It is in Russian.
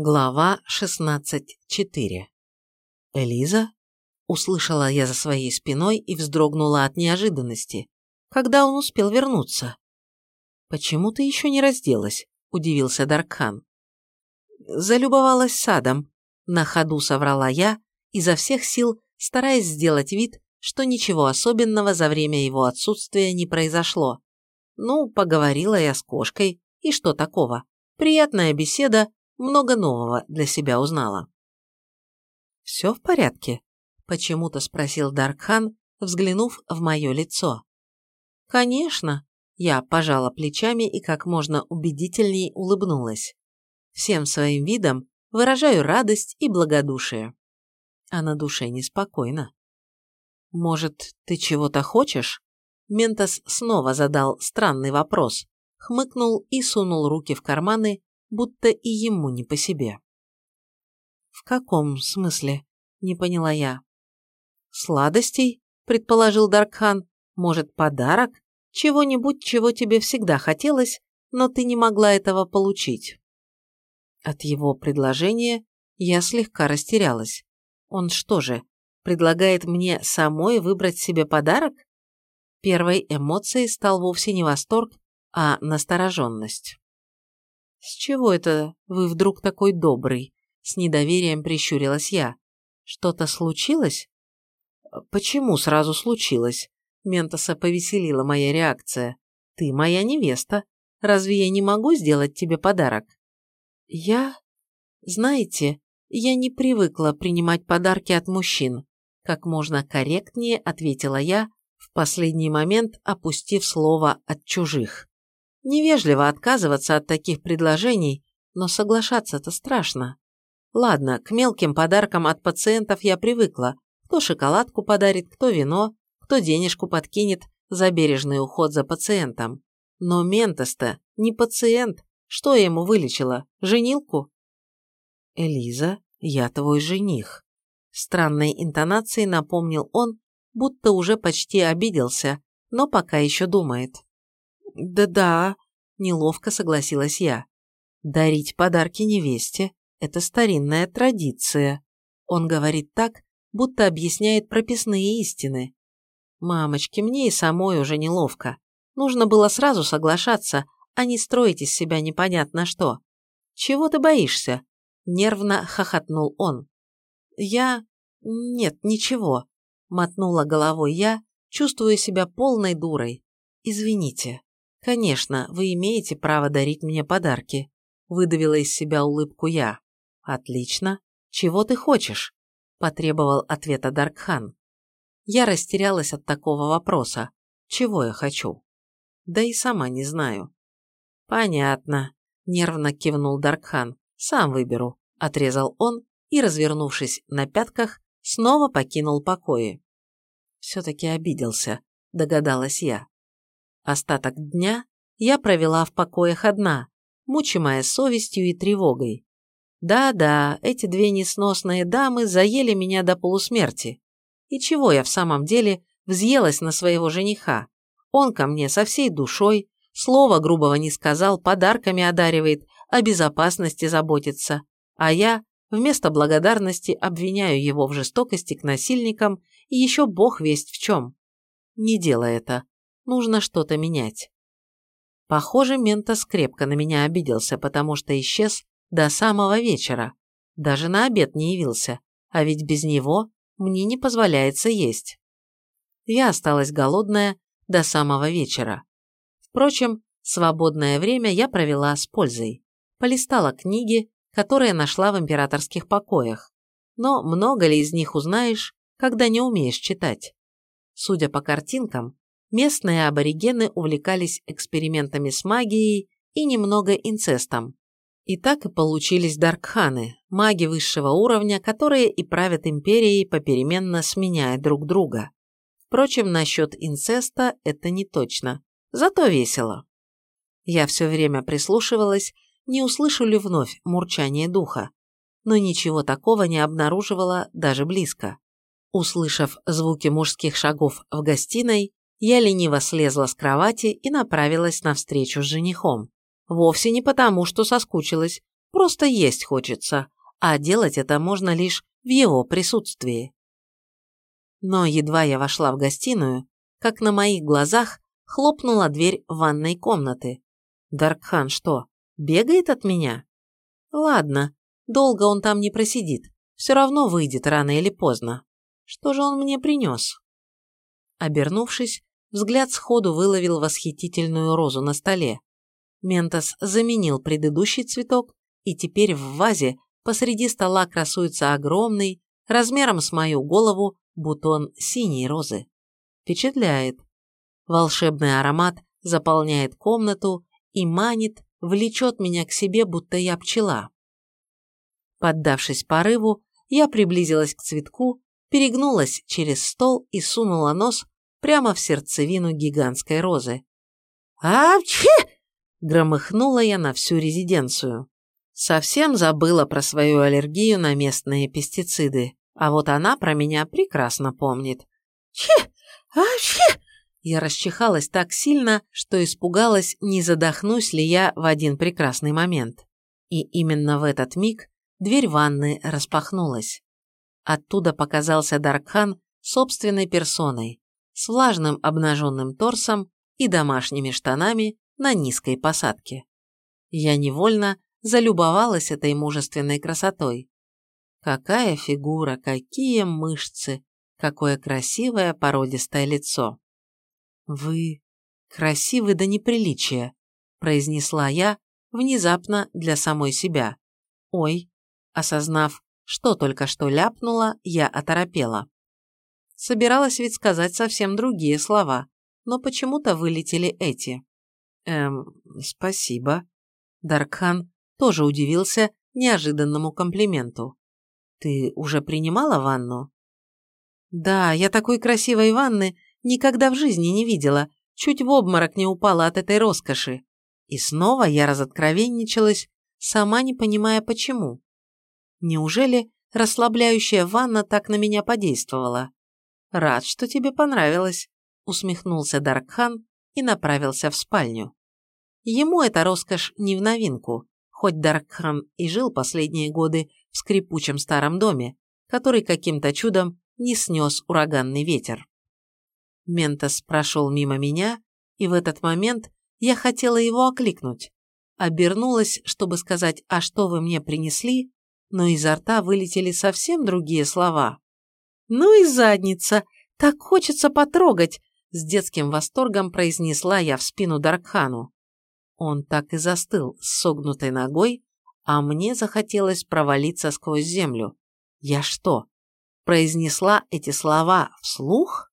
Глава 16.4 «Элиза?» – услышала я за своей спиной и вздрогнула от неожиданности. Когда он успел вернуться? «Почему ты еще не разделась?» – удивился Даркхан. «Залюбовалась садом», – на ходу соврала я, изо всех сил стараясь сделать вид, что ничего особенного за время его отсутствия не произошло. Ну, поговорила я с кошкой, и что такого? Приятная беседа, много нового для себя узнала. «Все в порядке?» – почему-то спросил Даркхан, взглянув в мое лицо. «Конечно!» – я пожала плечами и как можно убедительней улыбнулась. Всем своим видом выражаю радость и благодушие. А на душе неспокойно. «Может, ты чего-то хочешь?» Ментос снова задал странный вопрос, хмыкнул и сунул руки в карманы, будто и ему не по себе. «В каком смысле?» – не поняла я. «Сладостей?» – предположил Даркхан. «Может, подарок? Чего-нибудь, чего тебе всегда хотелось, но ты не могла этого получить?» От его предложения я слегка растерялась. Он что же, предлагает мне самой выбрать себе подарок? Первой эмоцией стал вовсе не восторг, а настороженность. «С чего это вы вдруг такой добрый?» С недоверием прищурилась я. «Что-то случилось?» «Почему сразу случилось?» Ментоса повеселила моя реакция. «Ты моя невеста. Разве я не могу сделать тебе подарок?» «Я... Знаете, я не привыкла принимать подарки от мужчин», как можно корректнее ответила я, в последний момент опустив слово «от чужих». Невежливо отказываться от таких предложений, но соглашаться-то страшно. Ладно, к мелким подаркам от пациентов я привыкла. Кто шоколадку подарит, кто вино, кто денежку подкинет за бережный уход за пациентом. Но Ментос-то не пациент. Что я ему вылечила? Женилку? Элиза, я твой жених. Странной интонацией напомнил он, будто уже почти обиделся, но пока еще думает. «Да-да», – неловко согласилась я. «Дарить подарки невесте – это старинная традиция». Он говорит так, будто объясняет прописные истины. «Мамочки, мне и самой уже неловко. Нужно было сразу соглашаться, а не строить из себя непонятно что. Чего ты боишься?» – нервно хохотнул он. «Я... Нет, ничего», – мотнула головой я, чувствуя себя полной дурой. «Извините». «Конечно, вы имеете право дарить мне подарки», – выдавила из себя улыбку я. «Отлично. Чего ты хочешь?» – потребовал ответа Даркхан. Я растерялась от такого вопроса. Чего я хочу? Да и сама не знаю. «Понятно», – нервно кивнул Даркхан. «Сам выберу», – отрезал он и, развернувшись на пятках, снова покинул покои. «Все-таки обиделся», – догадалась я. Остаток дня я провела в покоях одна, мучимая совестью и тревогой. Да-да, эти две несносные дамы заели меня до полусмерти. И чего я в самом деле взъелась на своего жениха? Он ко мне со всей душой, слова грубого не сказал, подарками одаривает, о безопасности заботится. А я вместо благодарности обвиняю его в жестокости к насильникам и еще бог весть в чем. Не делай это. Нужно что-то менять. Похоже, Ментос крепко на меня обиделся, потому что исчез до самого вечера. Даже на обед не явился, а ведь без него мне не позволяется есть. Я осталась голодная до самого вечера. Впрочем, свободное время я провела с пользой. Полистала книги, которые нашла в императорских покоях. Но много ли из них узнаешь, когда не умеешь читать? Судя по картинкам, местные аборигены увлекались экспериментами с магией и немного инцестом. И так и получились даркханы, маги высшего уровня, которые и правят империей, попеременно сменяя друг друга. Впрочем, насчет инцеста это не точно, зато весело. Я все время прислушивалась, не услышу ли вновь мурчание духа, но ничего такого не обнаруживала даже близко. Услышав звуки мужских шагов в гостиной, я лениво слезла с кровати и направилась навстречу с женихом. Вовсе не потому, что соскучилась, Просто есть хочется, а делать это можно лишь в его присутствии. Но едва я вошла в гостиную, как на моих глазах хлопнула дверь ванной комнаты. Даркхан что, бегает от меня? Ладно, долго он там не просидит, все равно выйдет рано или поздно. Что же он мне принес? Обернувшись, взгляд сходу выловил восхитительную розу на столе. Ментос заменил предыдущий цветок, и теперь в вазе посреди стола красуется огромный, размером с мою голову, бутон синей розы. Впечатляет. Волшебный аромат заполняет комнату и манит, влечет меня к себе, будто я пчела. Поддавшись порыву, я приблизилась к цветку, перегнулась через стол и сунула нос прямо в сердцевину гигантской розы. «Апчхи!» – громыхнула я на всю резиденцию. Совсем забыла про свою аллергию на местные пестициды, а вот она про меня прекрасно помнит. «Чи! Апчхи!» Я расчихалась так сильно, что испугалась, не задохнусь ли я в один прекрасный момент. И именно в этот миг дверь ванны распахнулась. Оттуда показался Даркхан собственной персоной, с влажным обнаженным торсом и домашними штанами на низкой посадке. Я невольно залюбовалась этой мужественной красотой. Какая фигура, какие мышцы, какое красивое породистое лицо. «Вы красивы до неприличия», – произнесла я внезапно для самой себя. «Ой», осознав, что только что ляпнула, я оторопела. Собиралась ведь сказать совсем другие слова, но почему-то вылетели эти. Эм, спасибо. Даркхан тоже удивился неожиданному комплименту. Ты уже принимала ванну? Да, я такой красивой ванны никогда в жизни не видела, чуть в обморок не упала от этой роскоши. И снова я разоткровенничалась, сама не понимая почему. Неужели расслабляющая ванна так на меня подействовала? Рад, что тебе понравилось, усмехнулся Даркхан и направился в спальню. Ему эта роскошь не в новинку, хоть Даркхан и жил последние годы в скрипучем старом доме, который каким-то чудом не снес ураганный ветер. Ментос прошел мимо меня, и в этот момент я хотела его окликнуть. Обернулась, чтобы сказать «А что вы мне принесли?», но изо рта вылетели совсем другие слова. «Ну и задница! Так хочется потрогать!» С детским восторгом произнесла я в спину Даркхану. Он так и застыл с согнутой ногой, а мне захотелось провалиться сквозь землю. Я что, произнесла эти слова вслух?